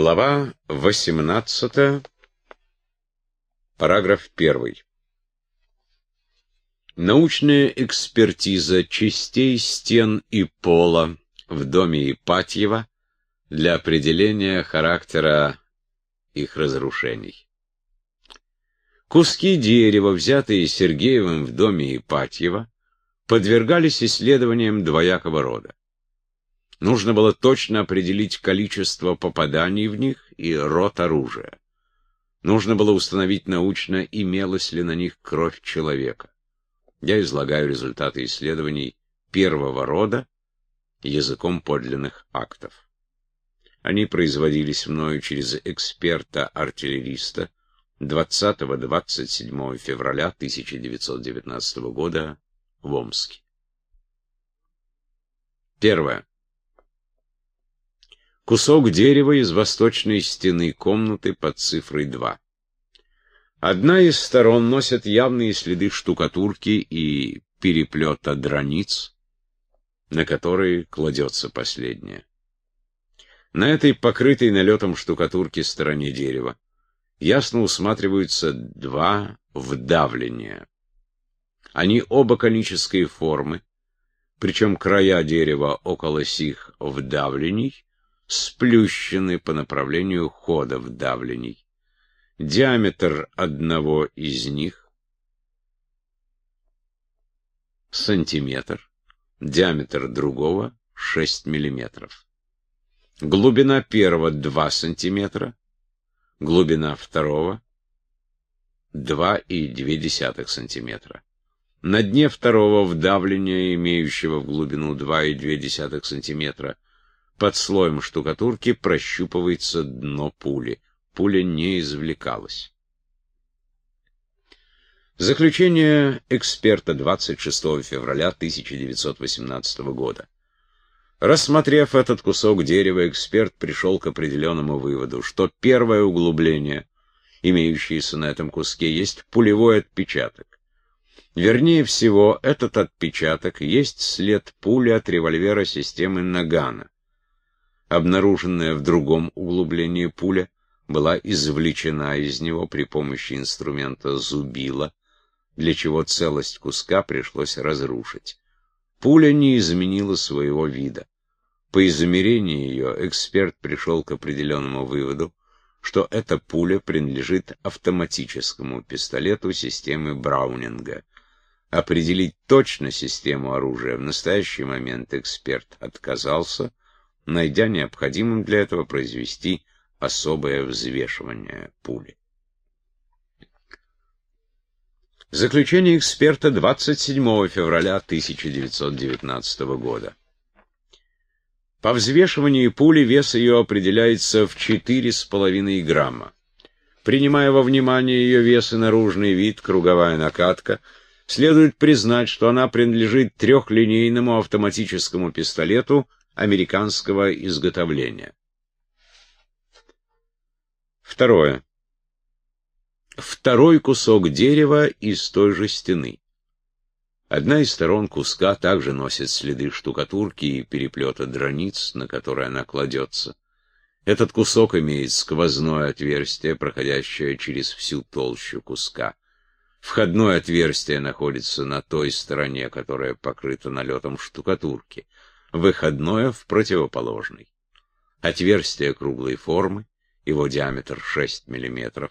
Глава 18, параграф 1. Научная экспертиза частей стен и пола в доме Ипатьева для определения характера их разрушений. Куски дерева, взятые Сергеевым в доме Ипатьева, подвергались исследованиям двоякого рода. Нужно было точно определить количество попаданий в них и род оружия. Нужно было установить научно, имелась ли на них кровь человека. Я излагаю результаты исследований первого рода языком подлинных актов. Они производились мною через эксперта-артиллериста 20-27 февраля 1919 года в Омске. Первое. Кусок дерева из восточной стены комнаты под цифрой 2. Одна из сторон носит явные следы штукатурки и переплета драниц, на которые кладется последняя. На этой покрытой налетом штукатурки стороне дерева ясно усматриваются два вдавления. Они оба конической формы, причем края дерева около сих вдавлений сплющены по направлению хода вдавлений. Диаметр одного из них сантиметр, диаметр другого 6 миллиметров. Глубина первого 2 сантиметра, глубина второго 2,2 сантиметра. На дне второго вдавления, имеющего в глубину 2,2 сантиметра, под слоем штукатурки прощупывается дно пули. Пуля не извлекалась. Заключение эксперта 26 февраля 1918 года. Рассмотрев этот кусок дерева, эксперт пришел к определенному выводу, что первое углубление, имеющееся на этом куске, есть пулевой отпечаток. Вернее всего, этот отпечаток есть след пули от револьвера системы Нагана обнаруженная в другом углублении пуля была извлечена из него при помощи инструмента зубила, для чего целость куска пришлось разрушить. Пуля не изменила своего вида. По измерению ее эксперт пришел к определенному выводу, что эта пуля принадлежит автоматическому пистолету системы Браунинга. Определить точно систему оружия в настоящий момент эксперт отказался, найдя необходимым для этого произвести особое взвешивание пули. Заключение эксперта 27 февраля 1919 года. По взвешиванию пули вес ее определяется в 4,5 грамма. Принимая во внимание ее вес и наружный вид, круговая накатка, следует признать, что она принадлежит трехлинейному автоматическому пистолету американского изготовления. Второе. Второй кусок дерева из той же стены. Одна из сторон куска также носит следы штукатурки и переплета драниц, на которые она кладется. Этот кусок имеет сквозное отверстие, проходящее через всю толщу куска. Входное отверстие находится на той стороне, которая покрыта налетом штукатурки выходное в противоположный. Отверстие круглой формы, его диаметр 6 мм.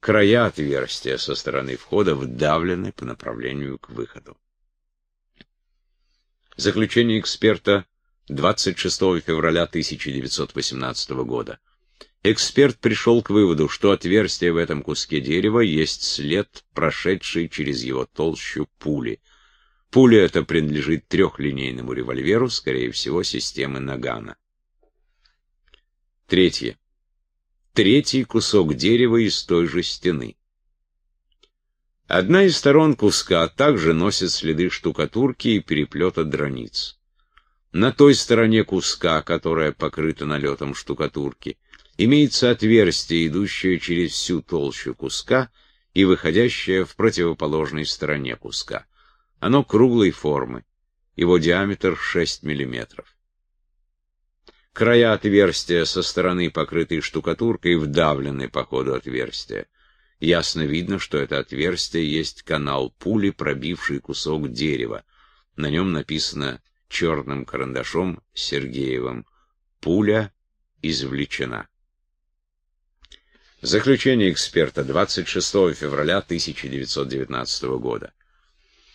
Края отверстия со стороны входа вдавлены по направлению к выходу. Заключение эксперта 26 февраля 1918 года. Эксперт пришел к выводу, что отверстие в этом куске дерева есть след, прошедший через его толщу пули – Пуля эта принадлежит трехлинейному револьверу, скорее всего, системы Нагана. Третье. Третий кусок дерева из той же стены. Одна из сторон куска также носит следы штукатурки и переплета драниц. На той стороне куска, которая покрыта налетом штукатурки, имеется отверстие, идущее через всю толщу куска и выходящее в противоположной стороне куска. Оно круглой формы, его диаметр 6 мм. Края отверстия со стороны, покрытые штукатуркой, вдавлены по ходу отверстия. Ясно видно, что это отверстие есть канал пули, пробивший кусок дерева. На нем написано черным карандашом Сергеевым «Пуля извлечена». Заключение эксперта 26 февраля 1919 года.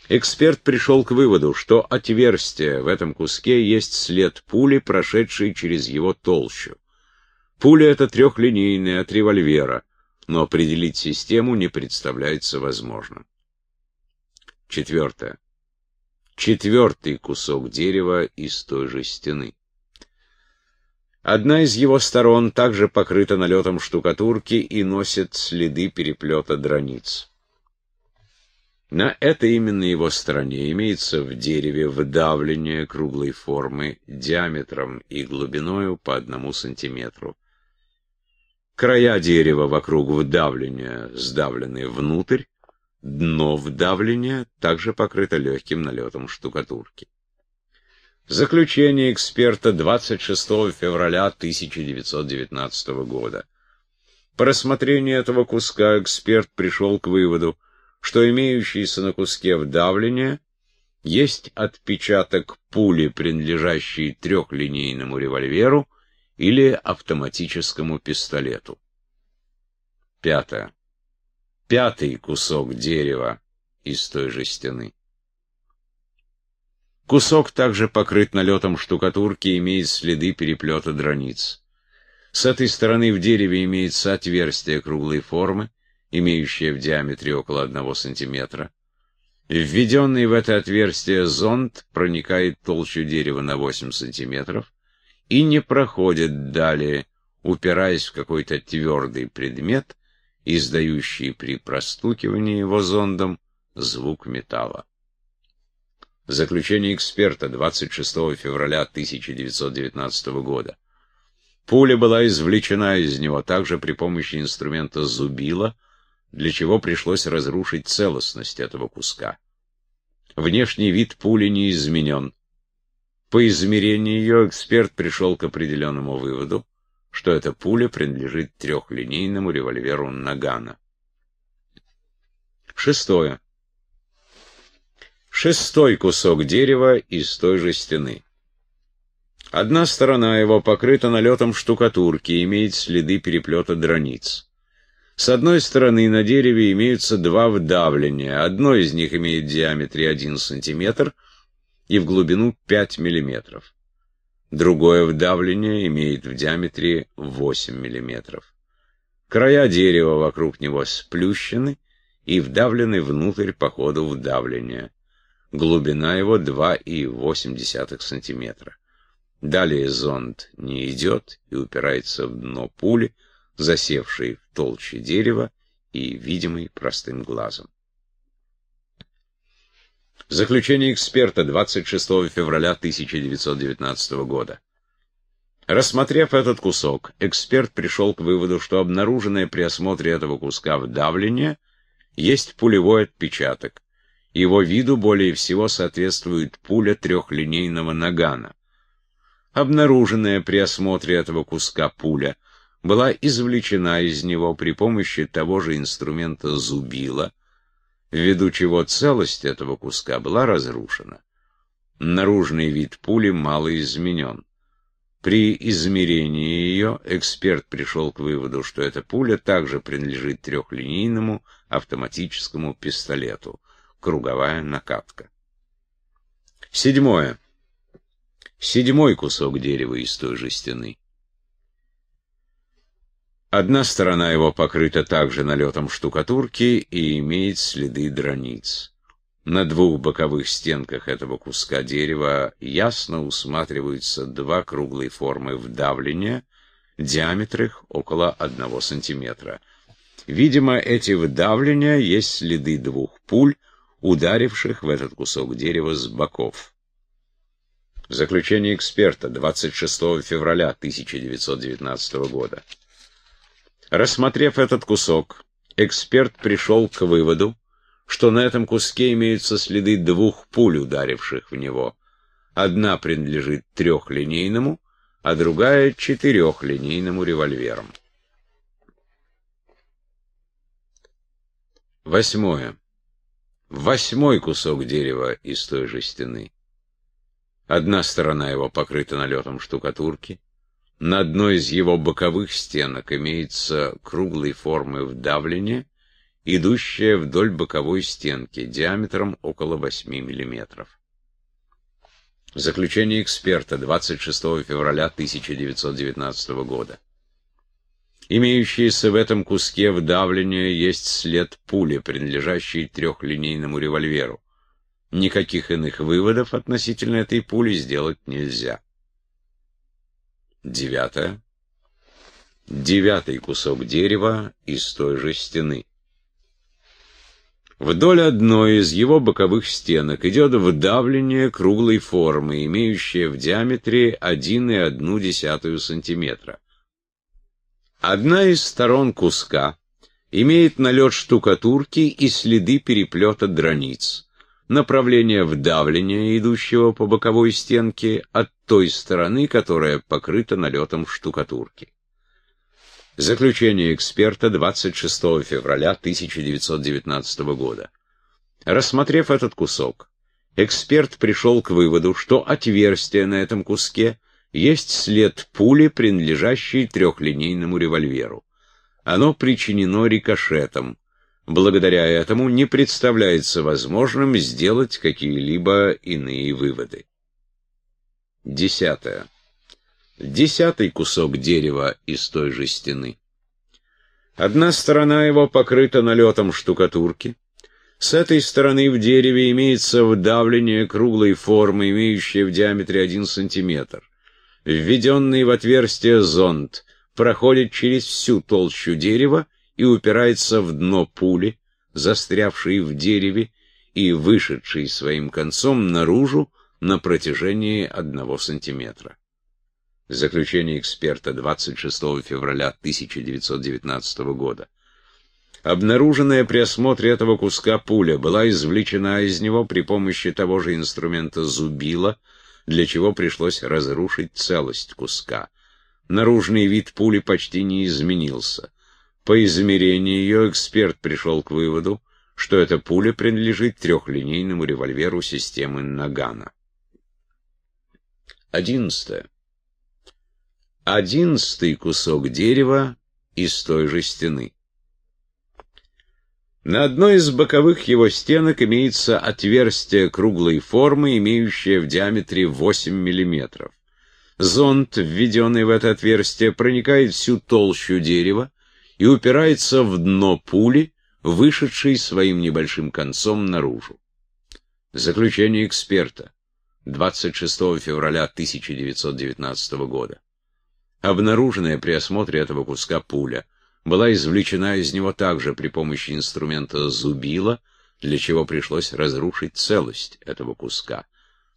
Эксперт пришел к выводу, что отверстие в этом куске есть след пули, прошедшей через его толщу. Пуля эта трехлинейная, от револьвера, но определить систему не представляется возможным. Четвертое. Четвертый кусок дерева из той же стены. Одна из его сторон также покрыта налетом штукатурки и носит следы переплета драниц. На этой именно его стороне имеется в дереве выдавление круглой формы диаметром и глубиною по одному сантиметру. Края дерева вокруг вдавления сдавлены внутрь, дно вдавления также покрыто легким налетом штукатурки. Заключение эксперта 26 февраля 1919 года. По рассмотрению этого куска эксперт пришел к выводу, что имеющийся на куске вдавления есть отпечаток пули, принадлежащей трехлинейному револьверу или автоматическому пистолету. Пятое. Пятый кусок дерева из той же стены. Кусок также покрыт налетом штукатурки и имеет следы переплета драниц. С этой стороны в дереве имеется отверстие круглой формы, имеющее в диаметре около 1 см. Введенный в это отверстие зонд проникает толщу дерева на 8 см и не проходит далее, упираясь в какой-то твердый предмет, издающий при простукивании его зондом звук металла. Заключение эксперта 26 февраля 1919 года. Пуля была извлечена из него также при помощи инструмента зубила, для чего пришлось разрушить целостность этого куска. Внешний вид пули не изменен. По измерению ее эксперт пришел к определенному выводу, что эта пуля принадлежит трехлинейному револьверу Нагана. Шестое. Шестой кусок дерева из той же стены. Одна сторона его покрыта налетом штукатурки и имеет следы переплета драниц. С одной стороны на дереве имеются два вдавления. Одно из них имеет в диаметре 1 см и в глубину 5 мм. Другое вдавление имеет в диаметре 8 мм. Края дерева вокруг него сплющены и вдавлены внутрь по ходу вдавления глубина его 2,8 см. Далее зонд не идет и упирается в дно пули, засевшей в толще дерева и видимой простым глазом. Заключение эксперта 26 февраля 1919 года. Рассмотрев этот кусок, эксперт пришел к выводу, что обнаруженное при осмотре этого куска вдавление есть пулевой отпечаток, его виду более всего соответствует пуля трехлинейного нагана. Обнаруженная при осмотре этого куска пуля была извлечена из него при помощи того же инструмента зубила, ввиду чего целость этого куска была разрушена. Наружный вид пули мало изменен. При измерении ее эксперт пришел к выводу, что эта пуля также принадлежит трехлинейному автоматическому пистолету круговая накатка. Седьмое. Седьмой кусок дерева из той же стены. Одна сторона его покрыта также налетом штукатурки и имеет следы драниц. На двух боковых стенках этого куска дерева ясно усматриваются два круглые формы вдавления, диаметр их около одного сантиметра. Видимо, эти вдавления есть следы двух пуль, ударивших в этот кусок дерева с боков. Заключение эксперта 26 февраля 1919 года. Рассмотрев этот кусок, эксперт пришел к выводу, что на этом куске имеются следы двух пуль, ударивших в него. Одна принадлежит трехлинейному, а другая четырехлинейному револьвером. Восьмое. Восьмой кусок дерева из той же стены. Одна сторона его покрыта налетом штукатурки. На одной из его боковых стенок имеется круглой формы вдавление, идущее вдоль боковой стенки диаметром около 8 мм. Заключение эксперта 26 февраля 1919 года. Имеющееся в этом куске вдавления есть след пули, принадлежащей трехлинейному револьверу. Никаких иных выводов относительно этой пули сделать нельзя. Девятое. Девятый кусок дерева из той же стены. Вдоль одной из его боковых стенок идет вдавление круглой формы, имеющее в диаметре 1,1 см. Одна из сторон куска имеет налет штукатурки и следы переплета драниц. Направление вдавления, идущего по боковой стенке, от той стороны, которая покрыта налетом штукатурки. Заключение эксперта 26 февраля 1919 года. Рассмотрев этот кусок, эксперт пришел к выводу, что отверстие на этом куске – есть след пули, принадлежащей трехлинейному револьверу. Оно причинено рикошетом. Благодаря этому не представляется возможным сделать какие-либо иные выводы. Десятое. Десятый кусок дерева из той же стены. Одна сторона его покрыта налетом штукатурки. С этой стороны в дереве имеется вдавление круглой формы, имеющее в диаметре 1 сантиметр введенный в отверстие зонд, проходит через всю толщу дерева и упирается в дно пули, застрявшей в дереве и вышедшей своим концом наружу на протяжении одного сантиметра. Заключение эксперта 26 февраля 1919 года. Обнаруженная при осмотре этого куска пуля была извлечена из него при помощи того же инструмента зубила, для чего пришлось разрушить целость куска. Наружный вид пули почти не изменился. По измерению ее эксперт пришел к выводу, что эта пуля принадлежит трехлинейному револьверу системы Нагана. Одиннадцатое. Одиннадцатый кусок дерева из той же стены. На одной из боковых его стенок имеется отверстие круглой формы, имеющее в диаметре 8 мм. Зонд, введенный в это отверстие, проникает всю толщу дерева и упирается в дно пули, вышедшей своим небольшим концом наружу. Заключение эксперта 26 февраля 1919 года. Обнаруженная при осмотре этого куска пуля была извлечена из него также при помощи инструмента зубила, для чего пришлось разрушить целость этого куска.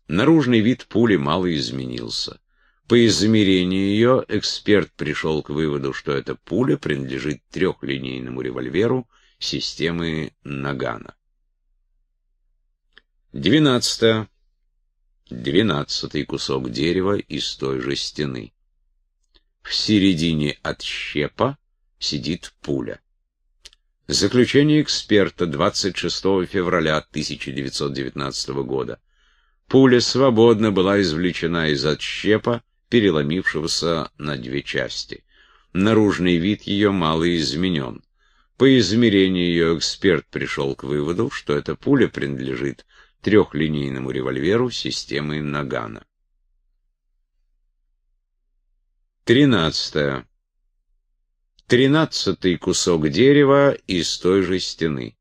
Наружный вид пули мало изменился. По измерению ее эксперт пришел к выводу, что эта пуля принадлежит трехлинейному револьверу системы Нагана. Двенадцатое. Двенадцатый кусок дерева из той же стены. В середине отщепа сидит пуля. Заключение эксперта 26 февраля 1919 года. Пуля свободно была извлечена из отщепа, переломившегося на две части. Наружный вид ее мало изменен. По измерению ее эксперт пришел к выводу, что эта пуля принадлежит трехлинейному револьверу системы Нагана. Тринадцатое тринадцатый кусок дерева из той же стены.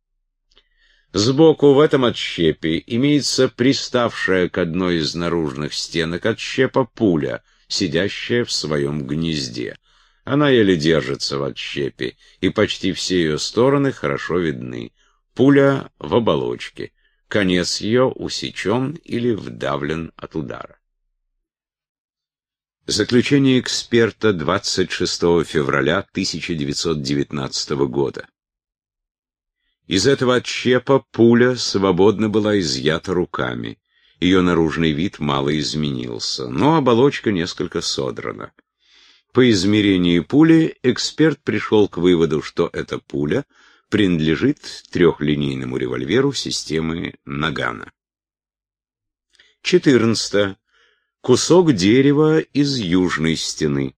Сбоку в этом отщепе имеется приставшая к одной из наружных стенок отщепа пуля, сидящая в своем гнезде. Она еле держится в отщепе, и почти все ее стороны хорошо видны. Пуля в оболочке. Конец ее усечен или вдавлен от удара. Заключение эксперта 26 февраля 1919 года. Из этого отщепа пуля свободно была изъята руками. Ее наружный вид мало изменился, но оболочка несколько содрана. По измерении пули эксперт пришел к выводу, что эта пуля принадлежит трехлинейному револьверу системы Нагана. 14. Кусок дерева из южной стены.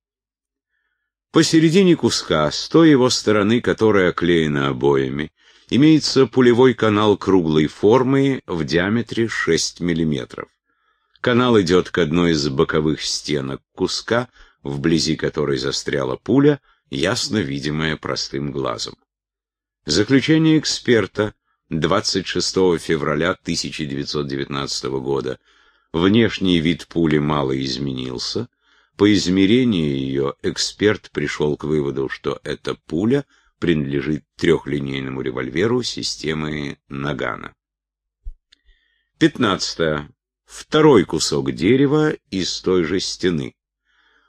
Посередине куска, с той его стороны, которая оклеена обоями, имеется пулевой канал круглой формы в диаметре 6 мм. Канал идет к одной из боковых стенок куска, вблизи которой застряла пуля, ясно видимая простым глазом. Заключение эксперта 26 февраля 1919 года. Внешний вид пули мало изменился, по измерению ее эксперт пришел к выводу, что эта пуля принадлежит трехлинейному револьверу системы Нагана. 15. Второй кусок дерева из той же стены.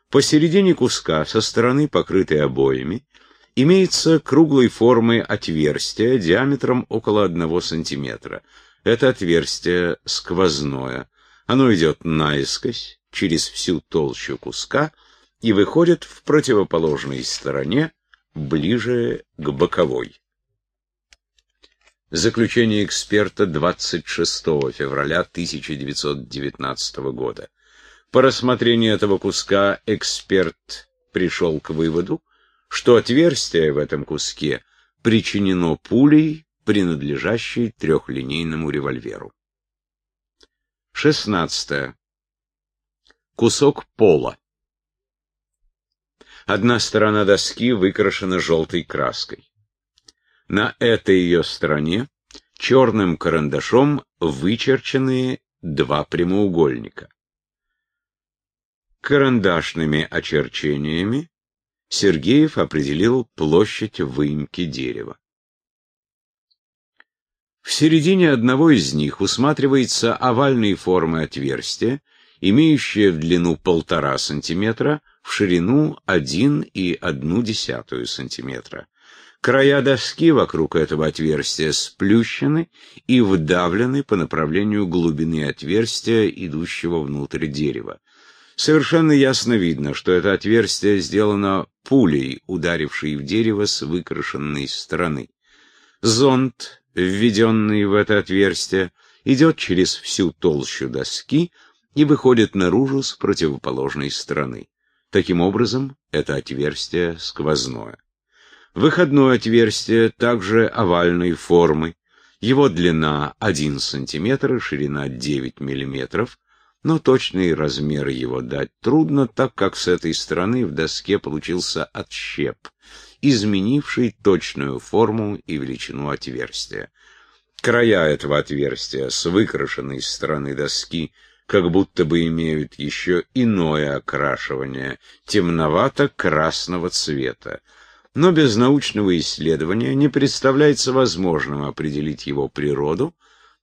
Посередине куска, со стороны покрытой обоями, имеется круглой формы отверстие диаметром около 1 см. Это отверстие сквозное. Оно идет наискось, через всю толщу куска и выходит в противоположной стороне, ближе к боковой. Заключение эксперта 26 февраля 1919 года. По рассмотрению этого куска эксперт пришел к выводу, что отверстие в этом куске причинено пулей, принадлежащей трехлинейному револьверу. 16 кусок пола. Одна сторона доски выкрашена желтой краской. На этой ее стороне черным карандашом вычерчены два прямоугольника. Карандашными очерчениями Сергеев определил площадь выемки дерева. В середине одного из них усматривается овальной формы отверстие, имеющая в длину полтора сантиметра, в ширину один и одну десятую сантиметра. Края доски вокруг этого отверстия сплющены и вдавлены по направлению глубины отверстия, идущего внутрь дерева. Совершенно ясно видно, что это отверстие сделано пулей, ударившей в дерево с выкрашенной стороны. Зонд, введенный в это отверстие, идет через всю толщу доски, и выходит наружу с противоположной стороны. Таким образом, это отверстие сквозное. Выходное отверстие также овальной формы. Его длина 1 см, ширина 9 мм, но точный размер его дать трудно, так как с этой стороны в доске получился отщеп, изменивший точную форму и величину отверстия. Края этого отверстия с выкрашенной стороны доски как будто бы имеют еще иное окрашивание, темновато-красного цвета. Но без научного исследования не представляется возможным определить его природу,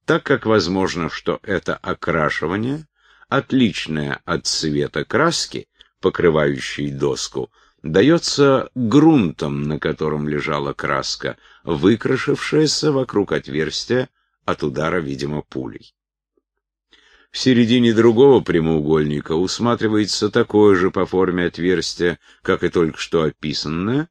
так как возможно, что это окрашивание, отличное от цвета краски, покрывающей доску, дается грунтом, на котором лежала краска, выкрашившаяся вокруг отверстия от удара, видимо, пулей. В середине другого прямоугольника усматривается такое же по форме отверстие, как и только что описанное,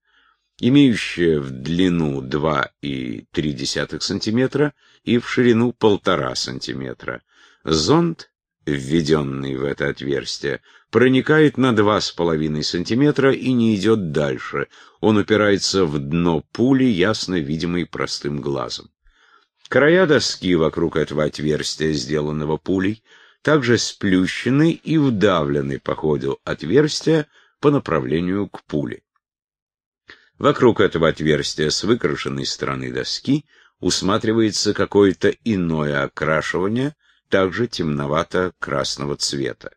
имеющее в длину 2,3 см и в ширину 1,5 см. Зонд, введенный в это отверстие, проникает на 2,5 см и не идет дальше. Он упирается в дно пули, ясно видимой простым глазом. Края доски вокруг этого отверстия, сделанного пулей, также сплющены и вдавлены по ходу отверстия по направлению к пуле. Вокруг этого отверстия с выкрашенной стороны доски усматривается какое-то иное окрашивание, также темновато-красного цвета.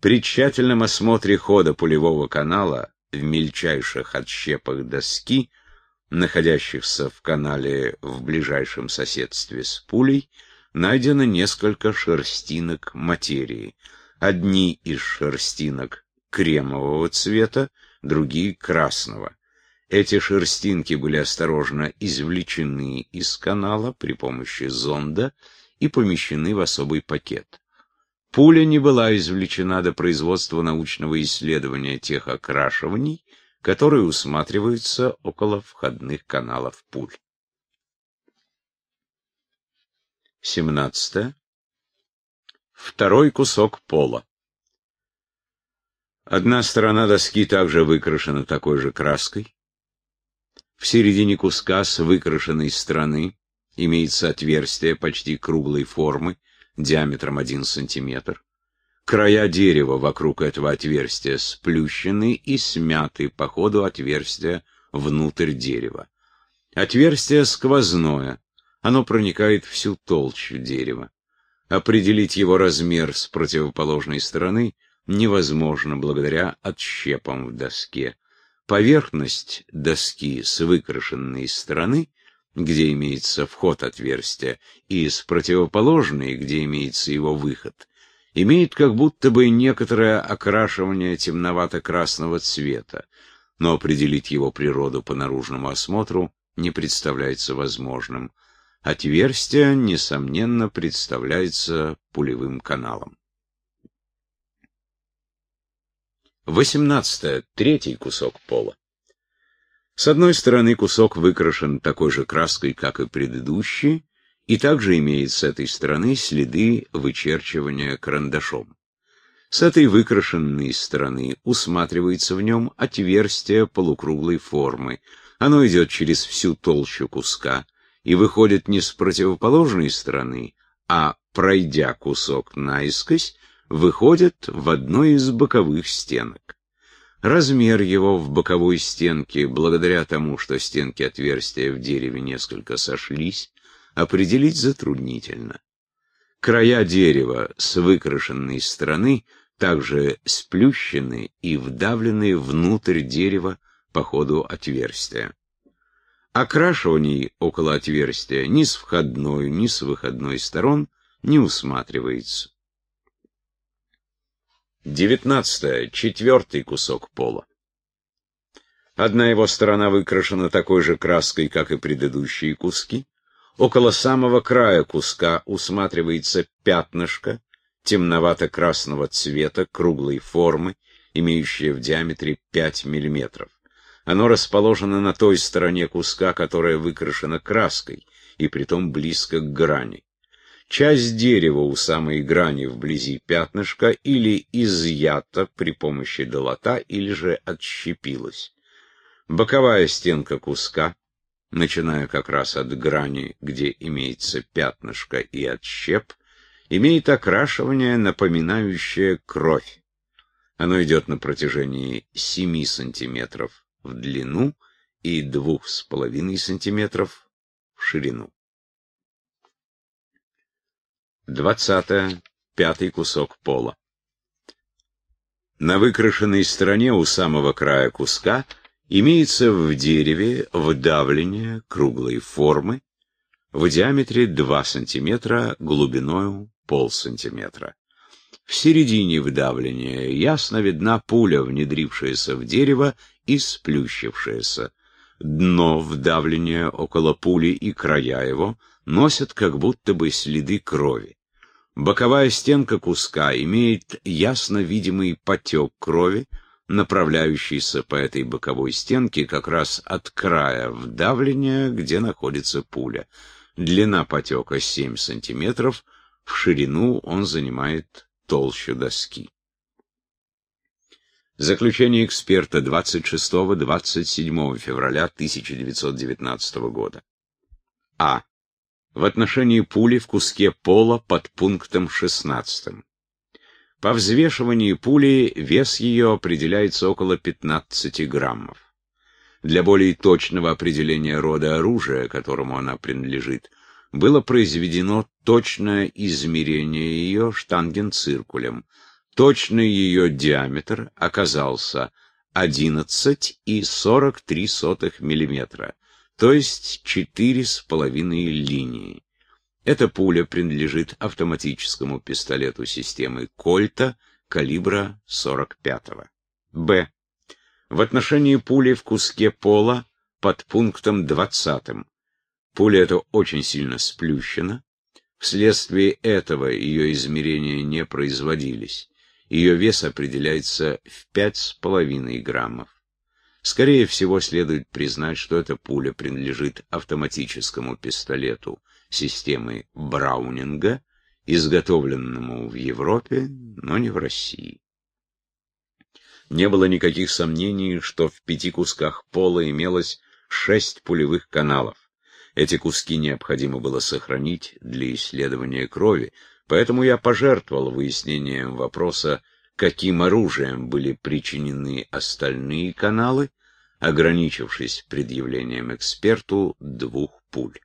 При тщательном осмотре хода пулевого канала в мельчайших отщепах доски находящихся в канале в ближайшем соседстве с пулей, найдено несколько шерстинок материи. Одни из шерстинок кремового цвета, другие красного. Эти шерстинки были осторожно извлечены из канала при помощи зонда и помещены в особый пакет. Пуля не была извлечена до производства научного исследования тех окрашиваний, которые усматриваются около входных каналов пуль. 17. Второй кусок пола. Одна сторона доски также выкрашена такой же краской. В середине куска с выкрашенной стороны имеется отверстие почти круглой формы, диаметром 1 см. Края дерева вокруг этого отверстия сплющены и смяты по ходу отверстия внутрь дерева. Отверстие сквозное, оно проникает всю толщу дерева. Определить его размер с противоположной стороны невозможно благодаря отщепам в доске. Поверхность доски с выкрашенной стороны где имеется вход отверстия, и с противоположной, где имеется его выход, имеет как будто бы некоторое окрашивание темновато-красного цвета, но определить его природу по наружному осмотру не представляется возможным. Отверстие, несомненно, представляется пулевым каналом. 18. Третий кусок пола. С одной стороны кусок выкрашен такой же краской, как и предыдущий, и также имеет с этой стороны следы вычерчивания карандашом. С этой выкрашенной стороны усматривается в нем отверстие полукруглой формы. Оно идет через всю толщу куска и выходит не с противоположной стороны, а, пройдя кусок наискось, выходит в одной из боковых стенок. Размер его в боковой стенке, благодаря тому, что стенки отверстия в дереве несколько сошлись, определить затруднительно. Края дерева с выкрашенной стороны также сплющены и вдавлены внутрь дерева по ходу отверстия. Окрашиваний около отверстия ни с входной, ни с выходной сторон не усматривается. Девятнадцатое. Четвертый кусок пола. Одна его сторона выкрашена такой же краской, как и предыдущие куски. Около самого края куска усматривается пятнышко темновато-красного цвета, круглой формы, имеющее в диаметре 5 мм. Оно расположено на той стороне куска, которая выкрашена краской, и притом близко к грани. Часть дерева у самой грани вблизи пятнышка или изъята при помощи долота, или же отщепилась. Боковая стенка куска, начиная как раз от грани, где имеется пятнышко и отщеп, имеет окрашивание, напоминающее кровь. Оно идет на протяжении 7 сантиметров в длину и 2,5 сантиметров в ширину. Двадцатое. Пятый кусок пола. На выкрашенной стороне у самого края куска имеется в дереве вдавление круглой формы в диаметре 2 см, глубиною полсантиметра. В середине вдавления ясно видна пуля, внедрившаяся в дерево и сплющившаяся. Дно вдавления около пули и края его носят как будто бы следы крови. Боковая стенка куска имеет ясно видимый потек крови, направляющийся по этой боковой стенке как раз от края вдавления, где находится пуля. Длина потека 7 см, в ширину он занимает толщу доски. Заключение эксперта 26-27 февраля 1919 года. А в отношении пули в куске пола под пунктом 16. По взвешиванию пули вес ее определяется около 15 граммов. Для более точного определения рода оружия, которому она принадлежит, было произведено точное измерение ее штангенциркулем. Точный ее диаметр оказался 11,43 мм то есть четыре с половиной линии. Эта пуля принадлежит автоматическому пистолету системы Кольта калибра 45-го. Б. В отношении пули в куске пола под пунктом 20. Пуля эта очень сильно сплющена. Вследствие этого ее измерения не производились. Ее вес определяется в пять с половиной граммов. Скорее всего, следует признать, что эта пуля принадлежит автоматическому пистолету системы Браунинга, изготовленному в Европе, но не в России. Не было никаких сомнений, что в пяти кусках пола имелось шесть пулевых каналов. Эти куски необходимо было сохранить для исследования крови, поэтому я пожертвовал выяснением вопроса, каким оружием были причинены остальные каналы, ограничившись предъявлением эксперту двух пуль.